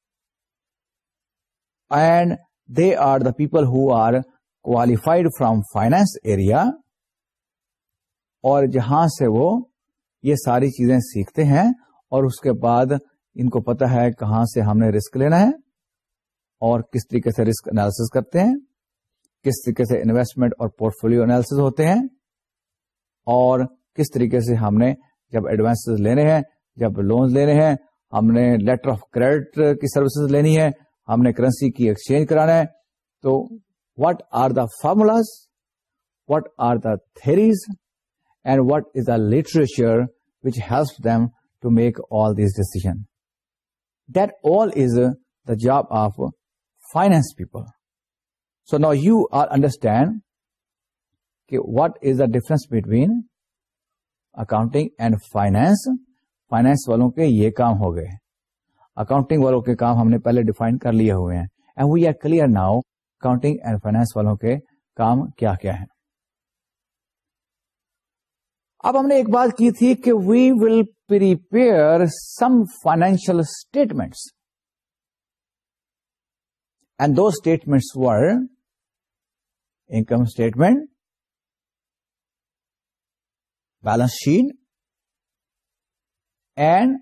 and they are the people who are qualified from finance area اور جہاں سے وہ یہ ساری چیزیں سیکھتے ہیں اور اس کے بعد ان کو پتا ہے کہاں سے ہم نے رسک لینا ہے اور کس طریقے سے رسک انالیس کرتے ہیں کس طریقے سے انویسٹمنٹ اور پورٹ فولو انالیس ہوتے ہیں اور کس طریقے سے ہم نے جب ایڈوانس لینے ہیں جب لونز لینے ہیں ہم نے لیٹر آف کریڈٹ کی سروسز لینی ہے ہم نے کرنسی کی ایکسچینج کرانا ہے تو what are the formulas what are the theories and what is the literature which help them to make all these decision the job of finance people so نا یو آر انڈرسٹینڈ کہ what is the difference between accounting and finance finance والوں کے یہ کام ہو گئے accounting والوں کے کام ہم نے پہلے ڈیفائن کر لیے ہوئے ہیں اینڈ یہ کلیئر نہ ہو اکاؤنٹنگ اینڈ فائنینس والوں کے کام کیا کیا ہے اب ہم نے ایک بات کی تھی کہ we will prepare some financial statements and two statements were income statement balance sheet and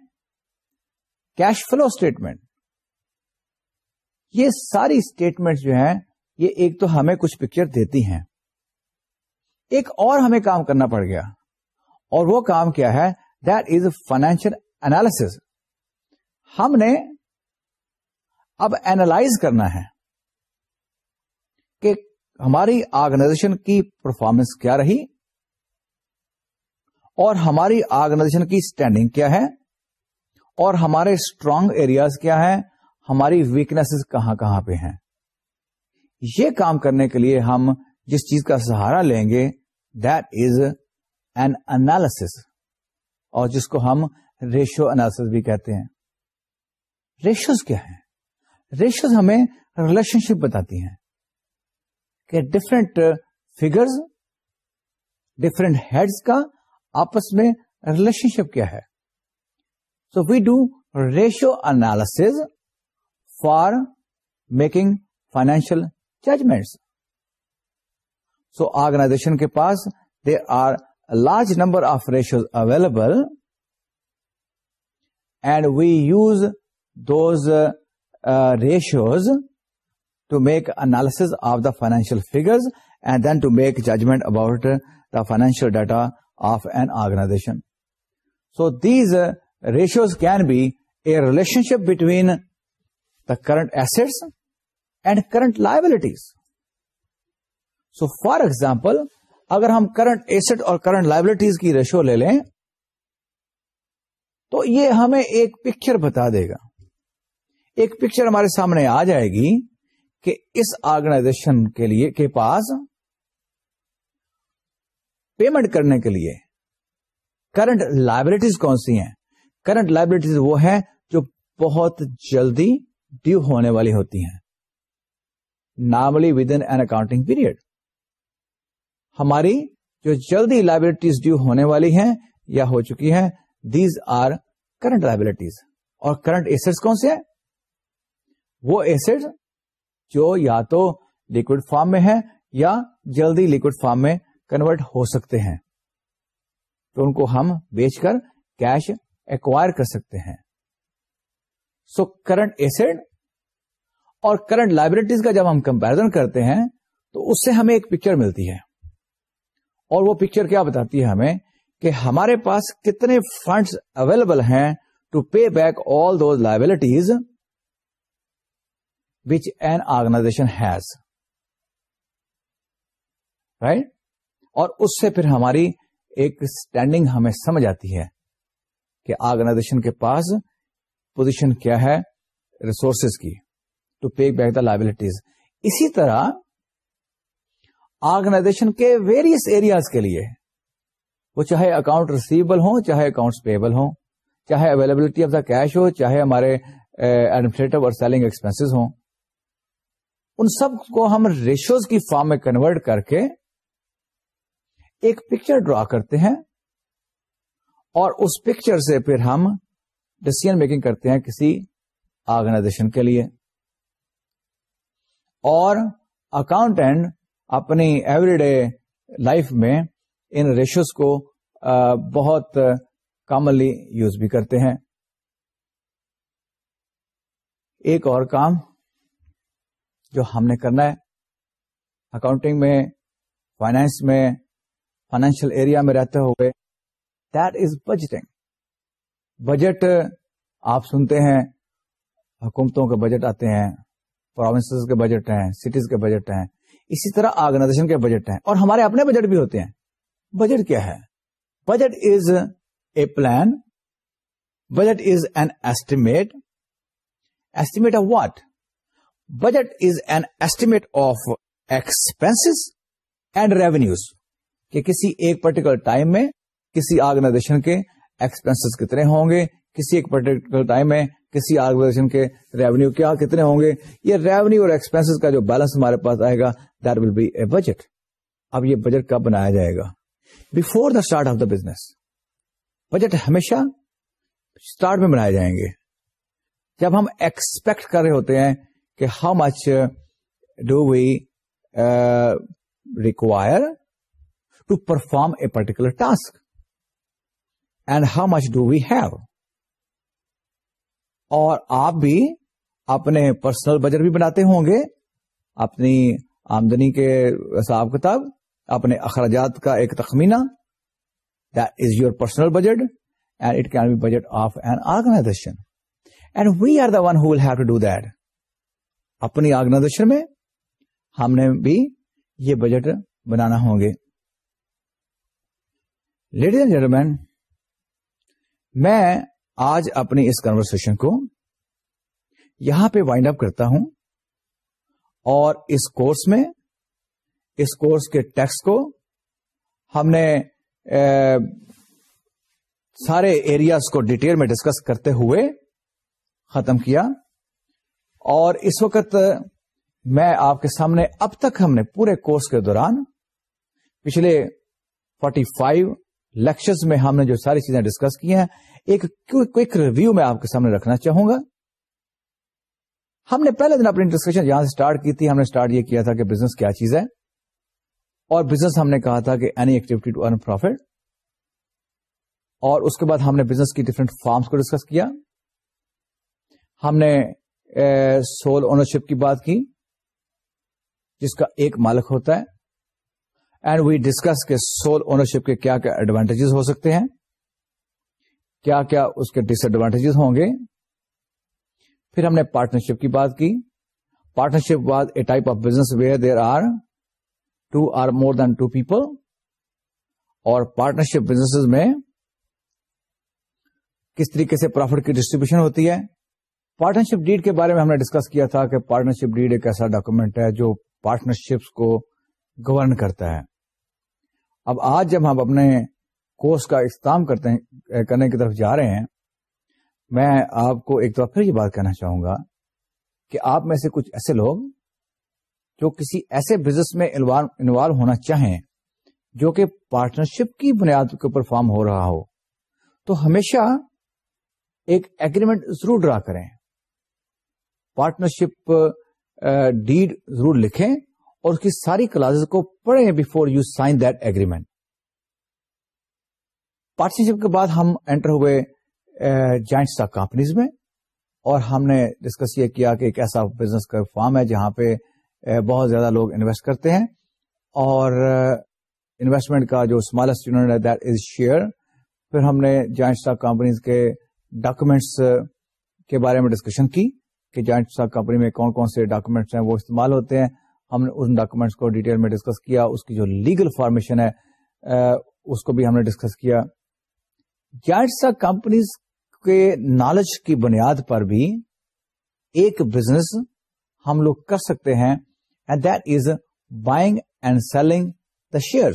cash flow statement یہ ساری اسٹیٹمنٹ جو ہیں یہ ایک تو ہمیں کچھ پکچر دیتی ہیں ایک اور ہمیں کام کرنا پڑ گیا اور وہ کام کیا ہے دیٹ از فائنینشیل اینالس ہم نے اب اینالائز کرنا ہے کہ ہماری آرگنائزیشن کی پرفارمنس کیا رہی اور ہماری آرگنائزیشن کی اسٹینڈنگ کیا ہے اور ہمارے اسٹرانگ ایریاز کیا ہے ہماری ویکنیس کہاں کہاں پہ ہیں یہ کام کرنے کے لیے ہم جس چیز کا سہارا لیں گے دیٹ از انالس اور جس کو ہم ریشو انالیس بھی کہتے ہیں ریشوز کیا ہے ریشوز ہمیں ریلیشن شپ بتاتی ہیں کہ ڈفرنٹ فیگر ڈفرینٹ ہیڈز کا آپس میں ریلیشن شپ کیا ہے so we do ratio analysis for making financial judgments so organization کے پاس they are a large number of ratios available, and we use those uh, ratios to make analysis of the financial figures and then to make judgment about the financial data of an organization. So these uh, ratios can be a relationship between the current assets and current liabilities. So for example, اگر ہم current asset اور current liabilities کی ratio لے لیں تو یہ ہمیں ایک پکچر بتا دے گا ایک پکچر ہمارے سامنے آ جائے گی کہ اس آرگنائزیشن کے لیے کے پاس پیمنٹ کرنے کے لیے کرنٹ لائبریٹیز کون سی ہیں کرنٹ لائبریٹیز وہ ہیں جو بہت جلدی ڈیو ہونے والی ہوتی ہیں normally within accounting period ہماری جو جلدی لائبلٹیز ڈیو ہونے والی ہیں یا ہو چکی ہیں دیز آر کرنٹ لائبلٹیز اور کرنٹ ایسڈ کون سے ہیں وہ ایسڈ جو یا تو لکوڈ فارم میں ہے یا جلدی لکوڈ فارم میں کنورٹ ہو سکتے ہیں تو ان کو ہم بیچ کر کیش ایکوائر کر سکتے ہیں سو کرنٹ ایسڈ اور کرنٹ لائبلٹیز کا جب ہم کمپیرزن کرتے ہیں تو اس سے ہمیں ایک پکچر ملتی ہے اور وہ پکچر کیا بتاتی ہے ہمیں کہ ہمارے پاس کتنے فنڈس اویلیبل ہیں to pay back all those liabilities which an organization has right اور اس سے پھر ہماری ایک اسٹینڈنگ ہمیں سمجھ آتی ہے کہ آرگنائزیشن کے پاس پوزیشن کیا ہے ریسورسز کی to pay back the liabilities اسی طرح آرگنائزیشن کے ویریس ایریاز کے لیے وہ چاہے اکاؤنٹ ریسیویبل ہوں چاہے اکاؤنٹ پیبل ہوں چاہے اویلیبلٹی آف دا کیش ہو چاہے ہمارے ایڈمنسٹریٹو اور سیلنگ ایکسپینسیز ہوں ان سب کو ہم ریشوز کی فارم میں کنورٹ کر کے ایک پکچر ڈرا کرتے ہیں اور اس پکچر سے پھر ہم ڈسیزن میکنگ کرتے ہیں کسی آرگنائزیشن کے لیے اور اکاؤنٹینٹ اپنی ایوری ڈے لائف میں ان ریشوز کو بہت کامنلی یوز بھی کرتے ہیں ایک اور کام جو ہم نے کرنا ہے اکاؤنٹنگ میں فائنینس میں فائنینشل ایریا میں رہتے ہوئے دیٹ از بجٹنگ بجٹ آپ سنتے ہیں حکومتوں کے بجٹ آتے ہیں پروونس کے بجٹ ہیں سٹیز کے بجٹ ہیں اسی طرح آرگنائزیشن کے بجٹ ہیں اور ہمارے اپنے بجٹ بھی ہوتے ہیں بجٹ کیا ہے budget is a plan budget is an estimate estimate estimate of of what budget is an expense and revenues کہ کسی ایک پرٹیکولر ٹائم میں کسی آرگنائزیشن کے ایکسپینس کتنے ہوں گے کسی ایک پرٹیکولر ٹائم میں کسی آرگنائزیشن کے ریونیو کیا کتنے ہوں گے یہ ریونیو اور ایکسپینس کا جو بیلنس ہمارے پاس آئے گا ول بی اے بجٹ اب یہ بجٹ کب بنایا جائے گا before the start of the business budget ہمیشہ اسٹارٹ میں بنائے جائیں گے جب ہم ایکسپیکٹ کر رہے ہوتے ہیں کہ how much do we require to perform a particular task and how much do we have اور آپ بھی اپنے پرسنل بجٹ بھی بناتے ہوں گے اپنی آمدنی کے حساب کتاب اپنے اخراجات کا ایک تخمینہ that is your personal budget and it can be budget of an organization and we are the one who will have to do that اپنی آرگنائزیشن میں ہم نے بھی یہ بجٹ بنانا ہوں گے لیڈیز اینڈ جینٹل میں آج اپنی اس کنورسن کو یہاں پہ وائنڈ اپ کرتا ہوں اور اس کورس میں اس کورس کے ٹیکس کو ہم نے سارے ایریاز کو ڈیٹیل میں ڈسکس کرتے ہوئے ختم کیا اور اس وقت میں آپ کے سامنے اب تک ہم نے پورے کورس کے دوران پچھلے فورٹی فائیو میں ہم نے جو ساری چیزیں ڈسکس کی ہیں ایک کوئک ریویو میں آپ کے سامنے رکھنا چاہوں گا ہم نے پہلے دن اپنی ڈسکشن یہاں سے اسٹارٹ کی تھی ہم نے اسٹارٹ یہ کیا تھا کہ بزنس کیا چیز ہے اور بزنس ہم نے کہا تھا کہ any activity to earn profit اور اس کے بعد ہم نے بزنس کی ڈفرنٹ فارمس کو ڈسکس کیا ہم نے سول اونرشپ کی بات کی جس کا ایک مالک ہوتا ہے اینڈ وی ڈسکس کے سول اونرشپ کے کیا کیا ایڈوانٹیجز ہو سکتے ہیں کیا کیا اس کے ڈس ایڈوانٹیجز ہوں گے پھر ہم نے پارٹنرشپ کی بات کی partnership was a type of business where there are two or more than two people اور پارٹنرشپ بزنس میں کس طریقے سے پروفٹ کی ڈسٹریبیوشن ہوتی ہے پارٹنرشپ ڈیڈ کے بارے میں ہم نے ڈسکس کیا تھا کہ پارٹنرشپ ڈیڈ ایک ایسا ڈاکومینٹ ہے جو پارٹنرشپ کو گورن کرتا ہے اب آج جب ہم اپنے کورس کا استعمال کرنے کی طرف جا رہے ہیں میں آپ کو ایک دفعہ پھر یہ بات کہنا چاہوں گا کہ آپ میں سے کچھ ایسے لوگ جو کسی ایسے بزنس میں انوالو ہونا چاہیں جو کہ پارٹنرشپ کی بنیاد کے اوپر فارم ہو رہا ہو تو ہمیشہ ایک ایگریمنٹ ضرور ڈرا کریں پارٹنرشپ ڈیڈ ضرور لکھیں اور اس کی ساری کلاسز کو پڑھیں before you sign that agreement partnership کے بعد ہم انٹر ہوئے جوائنٹ اسٹاک کمپنیز میں اور ہم نے ڈسکس یہ کیا کہ ایک ایسا بزنس کا فارم ہے جہاں پہ بہت زیادہ لوگ انویسٹ کرتے ہیں اور انویسٹمنٹ کا جو اسمالسٹ یونٹ ہے دیٹ از شیئر پھر ہم نے جوائنٹ اسٹاک کمپنیز کے ڈاکومینٹس کے بارے میں ڈسکشن کی کہ جوائنٹ اسٹاک کمپنی میں کون کون سے ڈاکومینٹس ہیں وہ استعمال ہوتے ہیں ہم نے ان ڈاکومینٹس کو ڈیٹیل میں ڈسکس کیا اس کی جو لیگل فارمیشن ہے اس کو بھی ہم نے ڈسکس کیا جائنٹ اسٹاک کمپنیز کے نالج کی بنیاد پر بھی ایک بزنس ہم لوگ کر سکتے ہیں and that is buying and selling the share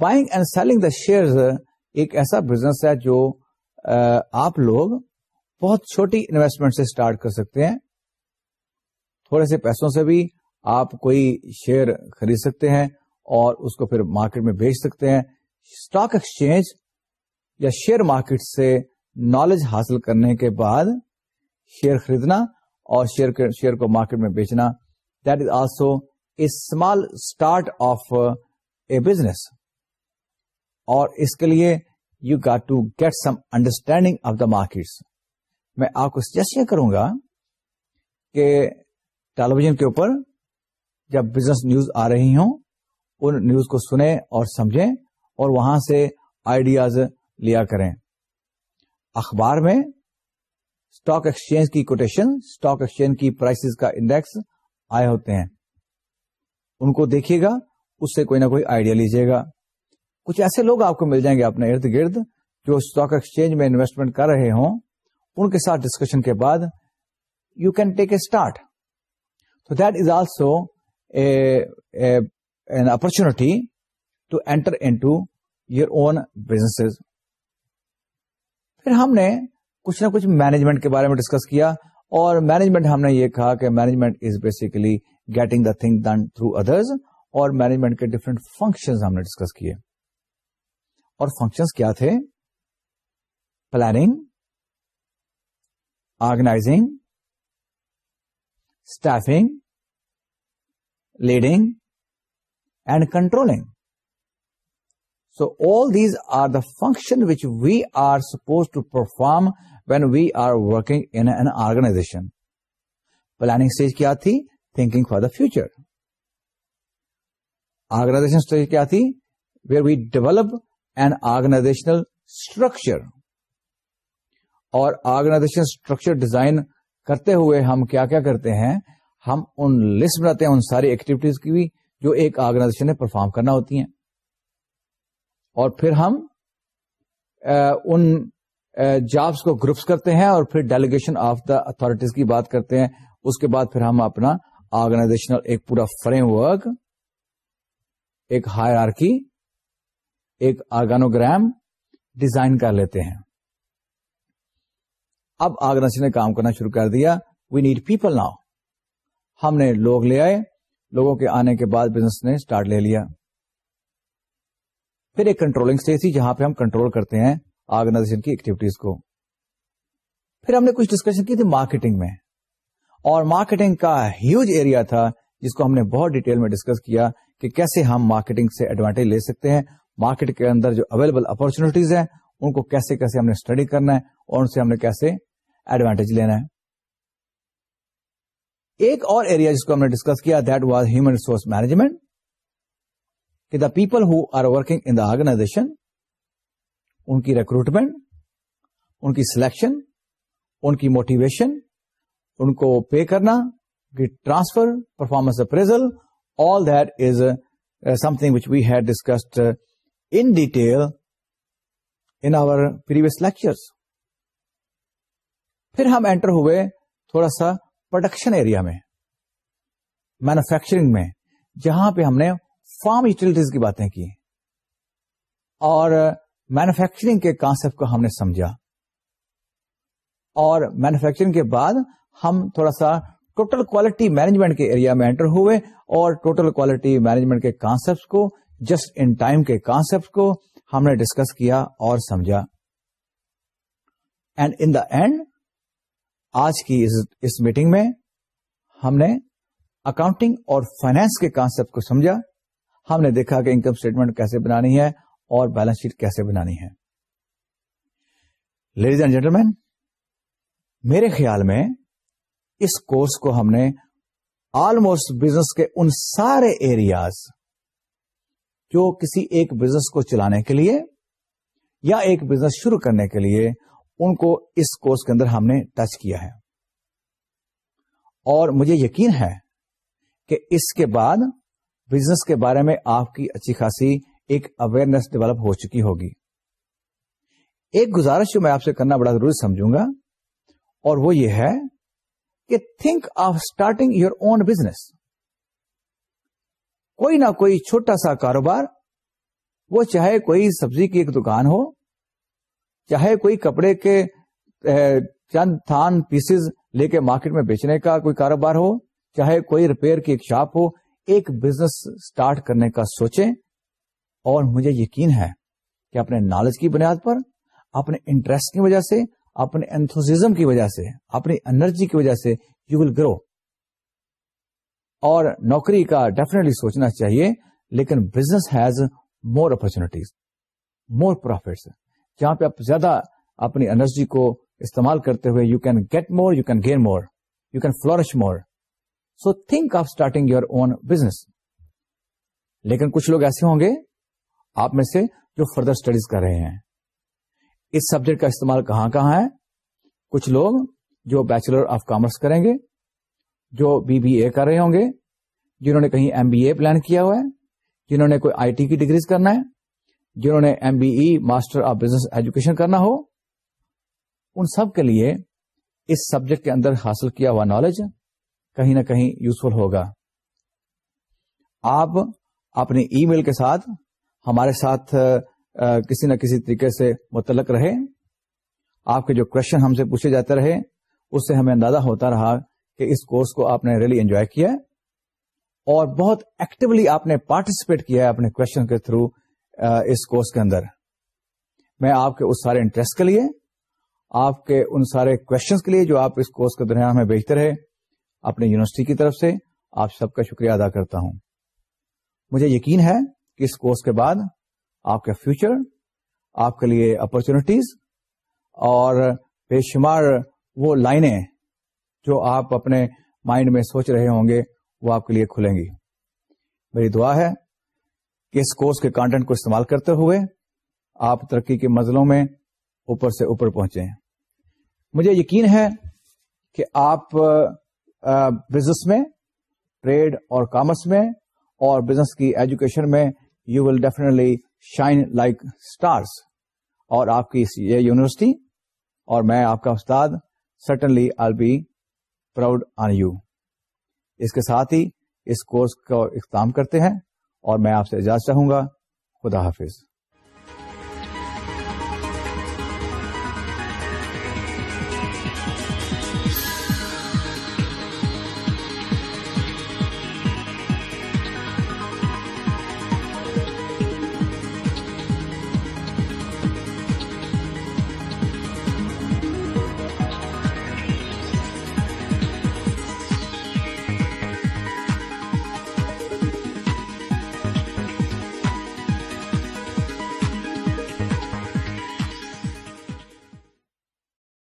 buying and selling the share ایک ایسا بزنس ہے جو آپ لوگ بہت چھوٹی انویسٹمنٹ سے اسٹارٹ کر سکتے ہیں تھوڑے سے پیسوں سے بھی آپ کوئی شیئر خرید سکتے ہیں اور اس کو پھر مارکیٹ میں بیچ سکتے ہیں اسٹاک ایکسچینج یا شیئر مارکیٹ سے نالج حاصل کرنے کے بعد شیئر خریدنا اور شیئر شیئر کو مارکیٹ میں بیچنا that is also a small start of a business اور اس کے لیے you got to get some understanding of the markets میں آپ کو سجیسٹ یہ کروں گا کہ ٹیلیویژن کے اوپر جب بزنس نیوز آ رہی ہوں ان نیوز کو سنیں اور سمجھیں اور وہاں سے آئیڈیاز لیا کریں اخبار میں اسٹاک ایکسچینج کی کوٹیشن اسٹاک ایکسچینج کی پرائسز کا انڈیکس آئے ہوتے ہیں ان کو دیکھیے گا اس سے کوئی نہ کوئی آئیڈیا لیجیے گا کچھ ایسے لوگ آپ کو مل جائیں گے اپنے ارد گرد جو اسٹاک ایکسچینج میں انویسٹمنٹ کر رہے ہوں ان کے ساتھ ڈسکشن کے بعد you can take a start تو that is also opportunity to enter into your own business پھر ہم نے کچھ نہ کچھ مینجمنٹ کے بارے میں ڈسکس کیا اور مینجمنٹ ہم نے یہ کہا کہ management is basically getting the thing done through others اور مینجمنٹ کے ڈفرنٹ فنکشن ہم نے ڈسکس کیے اور فنکشن کیا تھے planning organizing staffing leading and controlling so all these are the function which we are suppose to perform when we are working an an organization planning stage کیا تھی thinking for the future organization stage کیا تھی where we develop an organizational structure اور organisation structure design کرتے ہوئے ہم کیا کیا کرتے ہیں ہم ان لسٹ بناتے ہیں ان ساری ایکٹیویٹیز کی بھی جو ایک آرگنائزیشن نے پرفارم کرنا ہوتی ہیں اور پھر ہم ان جابس کو گروپس کرتے ہیں اور پھر ڈیلیگیشن آف دا اتارٹیز کی بات کرتے ہیں اس کے بعد پھر ہم اپنا آرگنائزیشنل ایک پورا فریم ورک ایک ہائر آرکی ایک آرگانوگرام ڈیزائن کر لیتے ہیں اب آرگنائزیشن نے کام کرنا شروع کر دیا وی نیڈ پیپل ناؤ ہم نے لوگ لے آئے لوگوں کے آنے کے بعد بزنس نے اسٹارٹ لے لیا پھر ایک کنٹرولنگ اسٹیج تھی جہاں پہ ہم کنٹرول کرتے ہیں آرگنائزیشن کی ایکٹیویٹیز کو پھر ہم نے کچھ ڈسکشن کی تھی مارکیٹنگ میں اور مارکیٹنگ کا ہیوج ایریا تھا جس کو ہم نے بہت ڈیٹیل میں ڈسکس کیا کہ کیسے ہم مارکیٹنگ سے ایڈوانٹیج لے سکتے ہیں مارکیٹ کے اندر جو اویلیبل اپرچونیٹیز ہیں ان کو کیسے کیسے ہم نے اسٹڈی کرنا ہے اور ان سے ہم نے کیسے ایڈوانٹیج لینا ہے ایک اور ایریا جس کو ہم نے ڈسکس کیا that was human resource management کہ the people who are working in the organization ان کی ریکروٹمنٹ ان کی سلیکشن ان کی موٹیویشن ان کو پے کرنا transfer performance appraisal all that is something which we had discussed in detail in our previous پھر ہم اینٹر ہوئے تھوڑا سا پروڈکشن ایریا میں مینوفیکچرنگ میں جہاں پہ ہم نے فارم یوٹیلٹیز کی باتیں کی اور مینوفیکچرنگ کے کانسپٹ کو ہم نے سمجھا اور مینوفیکچرنگ کے بعد ہم تھوڑا سا ٹوٹل کوالٹی مینجمنٹ کے ایریا میں انٹر ہوئے اور ٹوٹل کوالٹی مینجمنٹ کے کانسپٹ کو جسٹ ان ٹائم کے کانسپٹ کو ہم نے ڈسکس کیا اور سمجھا اینڈ ان دا اینڈ آج کی اس میٹنگ میں ہم نے اکاؤنٹنگ اور فائنینس کے کانسپٹ کو سمجھا ہم نے دیکھا کہ انکم اسٹیٹمنٹ کیسے بنانی ہے اور بیلنس شیٹ کیسے بنانی ہے لیڈیز اینڈ جینٹلمین میرے خیال میں اس کورس کو ہم نے آلموسٹ بزنس کے ان سارے ایریاز جو کسی ایک بزنس کو چلانے کے لیے یا ایک بزنس شروع کرنے کے لیے ان کو اس کورس کے اندر ہم نے ٹچ کیا ہے اور مجھے یقین ہے کہ اس کے بعد بزنس کے بارے میں آپ کی اچھی خاصی ایک اویئرنیس ڈیولپ ہو چکی ہوگی ایک گزارش جو میں آپ سے کرنا بڑا ضروری سمجھوں گا اور وہ یہ ہے کہ think of starting your own business کوئی نہ کوئی چھوٹا سا کاروبار وہ چاہے کوئی سبزی کی ایک دکان ہو چاہے کوئی کپڑے کے چند تھان پیسز لے کے مارکیٹ میں بیچنے کا کوئی کاروبار ہو چاہے کوئی ریپیئر کی ایک شاپ ہو ایک بزنس اسٹارٹ کرنے کا سوچیں اور مجھے یقین ہے کہ اپنے نالج کی بنیاد پر اپنے انٹرسٹ کی وجہ سے اپنے انتوزم کی وجہ سے اپنی انرجی کی وجہ سے یو ول گرو اور نوکری کا ڈیفینیٹلی سوچنا چاہیے لیکن business has more opportunities more profits جہاں پہ آپ زیادہ اپنی انرجی کو استعمال کرتے ہوئے you can get more you can gain more you can flourish more so think of starting your own business لیکن کچھ لوگ ایسے ہوں گے آپ میں سے جو فردر اسٹڈیز کر رہے ہیں اس سبجیکٹ کا استعمال کہاں کہاں ہے کچھ لوگ جو بیچلر آف کامرس کریں گے جو بی بی اے کر رہے ہوں گے جنہوں نے کہیں ایم بی اے پلان کیا ہوا ہے جنہوں نے کوئی آئی ٹی کی ڈگریز کرنا ہے جنہوں نے M B E master of business education کرنا ہو ان سب کے لیے اس سبجیکٹ کے اندر حاصل کیا ہوا نالج کہیں نہ کہیں یوزفل ہوگا آپ اپنی ای میل کے ساتھ ہمارے ساتھ کسی نہ کسی طریقے سے متعلق رہے آپ کے جو کوشچن ہم سے پوچھے جاتے رہے اس سے ہمیں اندازہ ہوتا رہا کہ اس کورس کو آپ نے ریلی انجوائے کیا اور بہت ایکٹیولی آپ نے پارٹیسپیٹ کیا ہے اپنے کوشچن کے تھرو اس کورس کے اندر میں آپ کے اس سارے انٹرسٹ کے لیے آپ کے ان سارے کوشچن کے لیے جو آپ اس کورس کے درمیان ہمیں بھیجتے رہے اپنے یونیورسٹی کی طرف سے آپ سب کا شکریہ ادا کرتا ہوں مجھے یقین ہے کہ اس کورس کے بعد آپ کا فیوچر آپ کے لیے اپرچونیٹیز اور بے شمار وہ لائنیں جو آپ اپنے مائنڈ میں سوچ رہے ہوں گے وہ آپ کے لیے کھلیں گی میری دعا ہے کہ اس کورس کے کانٹینٹ کو استعمال کرتے ہوئے آپ ترقی کے مزلوں میں اوپر سے اوپر پہنچے مجھے یقین ہے کہ آپ بزنس میں ٹریڈ اور کامرس میں اور بزنس کی ایجوکیشن میں you will definitely shine like stars اور آپ کی یہ یونیورسٹی اور میں آپ کا استاد certainly I be proud on you اس کے ساتھ ہی اس کورس کا اختتام کرتے ہیں اور میں آپ سے اجازت چاہوں گا خدا حافظ